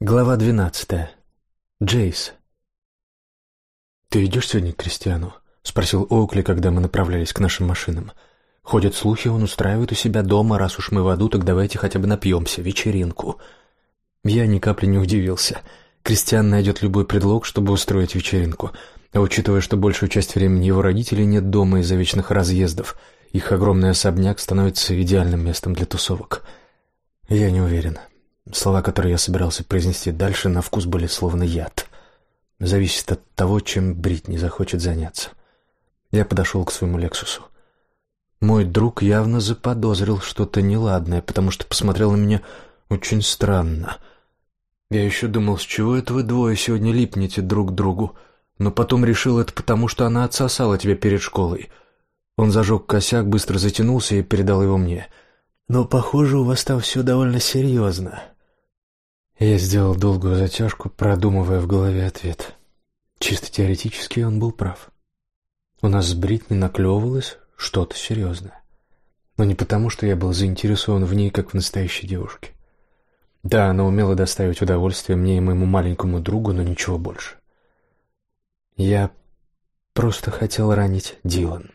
Глава двенадцатая. Джейс. «Ты идешь сегодня к Кристиану?» — спросил Оукли, когда мы направлялись к нашим машинам. «Ходят слухи, он устраивает у себя дома, раз уж мы в аду, так давайте хотя бы напьемся, вечеринку». Я ни капли не удивился. Кристиан найдет любой предлог, чтобы устроить вечеринку. А учитывая, что большую часть времени его родителей нет дома из-за вечных разъездов, их огромный особняк становится идеальным местом для тусовок. Я не уверен. Слова, которые я собирался произнести дальше, на вкус были словно яд. Зависит от того, чем Бритни захочет заняться. Я подошел к своему «Лексусу». Мой друг явно заподозрил что-то неладное, потому что посмотрел на меня очень странно. Я еще думал, с чего это вы двое сегодня липнете друг к другу, но потом решил это потому, что она отсосала тебя перед школой. Он зажег косяк, быстро затянулся и передал его мне. «Но, похоже, у вас там все довольно серьезно». Я сделал долгую затяжку, продумывая в голове ответ. Чисто теоретически он был прав. У нас с Бритни наклевывалось что-то серьезное. Но не потому, что я был заинтересован в ней, как в настоящей девушке. Да, она умела доставить удовольствие мне и моему маленькому другу, но ничего больше. Я просто хотел ранить Дилан.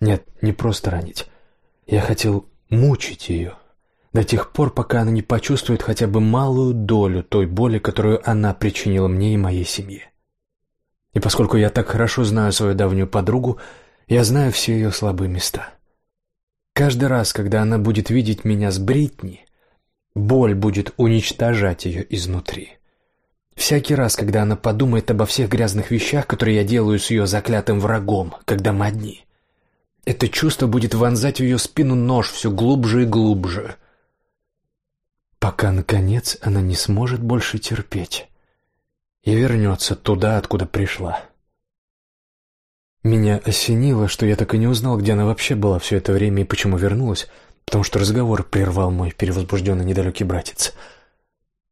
Нет, не просто ранить. Я хотел мучить ее до тех пор, пока она не почувствует хотя бы малую долю той боли, которую она причинила мне и моей семье. И поскольку я так хорошо знаю свою давнюю подругу, я знаю все ее слабые места. Каждый раз, когда она будет видеть меня с Бритни, боль будет уничтожать ее изнутри. Всякий раз, когда она подумает обо всех грязных вещах, которые я делаю с ее заклятым врагом, когда мы одни, это чувство будет вонзать в ее спину нож все глубже и глубже, пока, наконец, она не сможет больше терпеть и вернется туда, откуда пришла. Меня осенило, что я так и не узнал, где она вообще была все это время и почему вернулась, потому что разговор прервал мой перевозбужденный недалекий братец.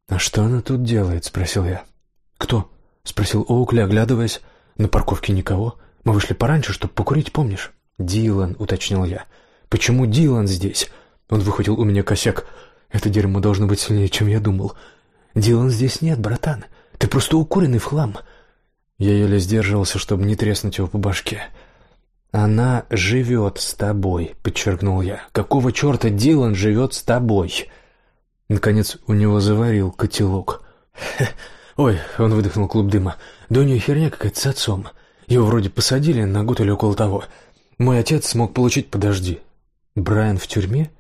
«А что она тут делает?» — спросил я. «Кто?» — спросил Оукли, оглядываясь. «На парковке никого. Мы вышли пораньше, чтобы покурить, помнишь?» «Дилан», — уточнил я. «Почему Дилан здесь?» Он выхватил у меня косяк. Это дерьмо должно быть сильнее, чем я думал. Дилан здесь нет, братан. Ты просто укуренный в хлам. Я еле сдерживался, чтобы не треснуть его по башке. «Она живет с тобой», — подчеркнул я. «Какого черта Дилан живет с тобой?» Наконец у него заварил котелок. «Ой», — он выдохнул клуб дыма, — «да у нее херня какая-то с отцом. Его вроде посадили на год или около того. Мой отец смог получить... Подожди, Брайан в тюрьме?»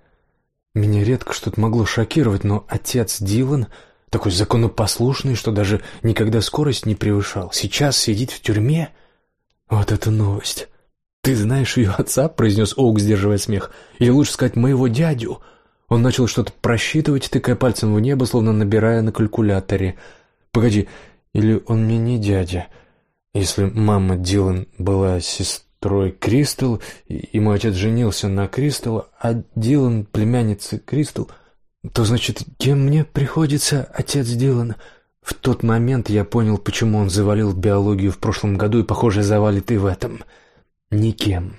Меня редко что-то могло шокировать, но отец Дилан, такой законопослушный, что даже никогда скорость не превышал, сейчас сидит в тюрьме. Вот это новость. «Ты знаешь ее отца?» — произнес Оук, сдерживая смех. «Или лучше сказать, моего дядю?» Он начал что-то просчитывать, тыкая пальцем в небо, словно набирая на калькуляторе. «Погоди, или он мне не дядя? Если мама Дилан была сестрой...» Трой Кристал, и мой отец женился на Кристал, а Дилан — племянница Кристал, то, значит, кем мне приходится отец Дилана? В тот момент я понял, почему он завалил биологию в прошлом году и, похоже, завалит и в этом. Никем.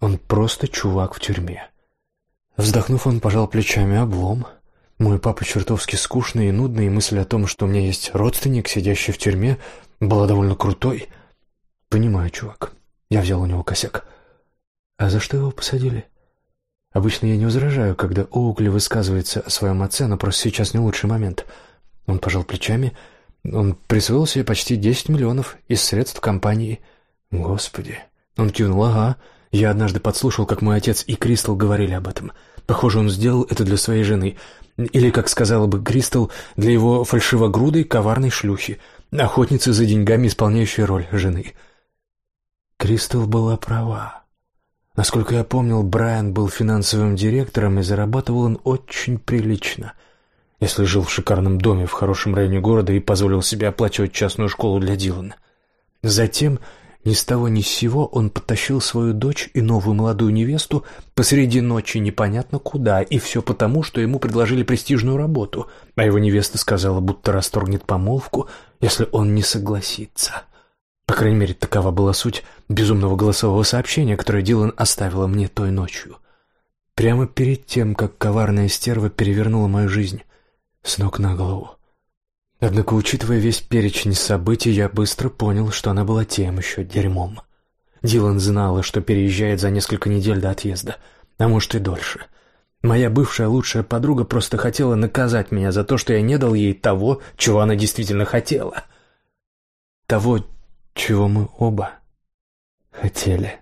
Он просто чувак в тюрьме. Вздохнув, он пожал плечами облом. Мой папа чертовски скучный и нудный, и мысль о том, что у меня есть родственник, сидящий в тюрьме, была довольно крутой. Понимаю, чувак. Я взял у него косяк. А за что его посадили? Обычно я не возражаю, когда Оукли высказывается о своем отце, но просто сейчас не лучший момент. Он пожал плечами. Он присвоил себе почти 10 миллионов из средств компании. Господи. Он кивнул, ага. Я однажды подслушал, как мой отец и Кристал говорили об этом. Похоже, он сделал это для своей жены. Или, как сказала бы Кристал, для его фальшивогрудой коварной шлюхи, охотницы за деньгами, исполняющей роль жены. — Кристал была права. Насколько я помнил, Брайан был финансовым директором, и зарабатывал он очень прилично. Если жил в шикарном доме в хорошем районе города и позволил себе оплачивать частную школу для Дилана. Затем, ни с того ни с сего, он потащил свою дочь и новую молодую невесту посреди ночи непонятно куда, и все потому, что ему предложили престижную работу, а его невеста сказала, будто расторгнет помолвку, если он не согласится. По крайней мере, такова была суть безумного голосового сообщения, которое Дилан оставила мне той ночью. Прямо перед тем, как коварная стерва перевернула мою жизнь с ног на голову. Однако, учитывая весь перечень событий, я быстро понял, что она была тем еще дерьмом. Дилан знала, что переезжает за несколько недель до отъезда, а может и дольше. Моя бывшая лучшая подруга просто хотела наказать меня за то, что я не дал ей того, чего она действительно хотела. Того, чего мы оба хотели.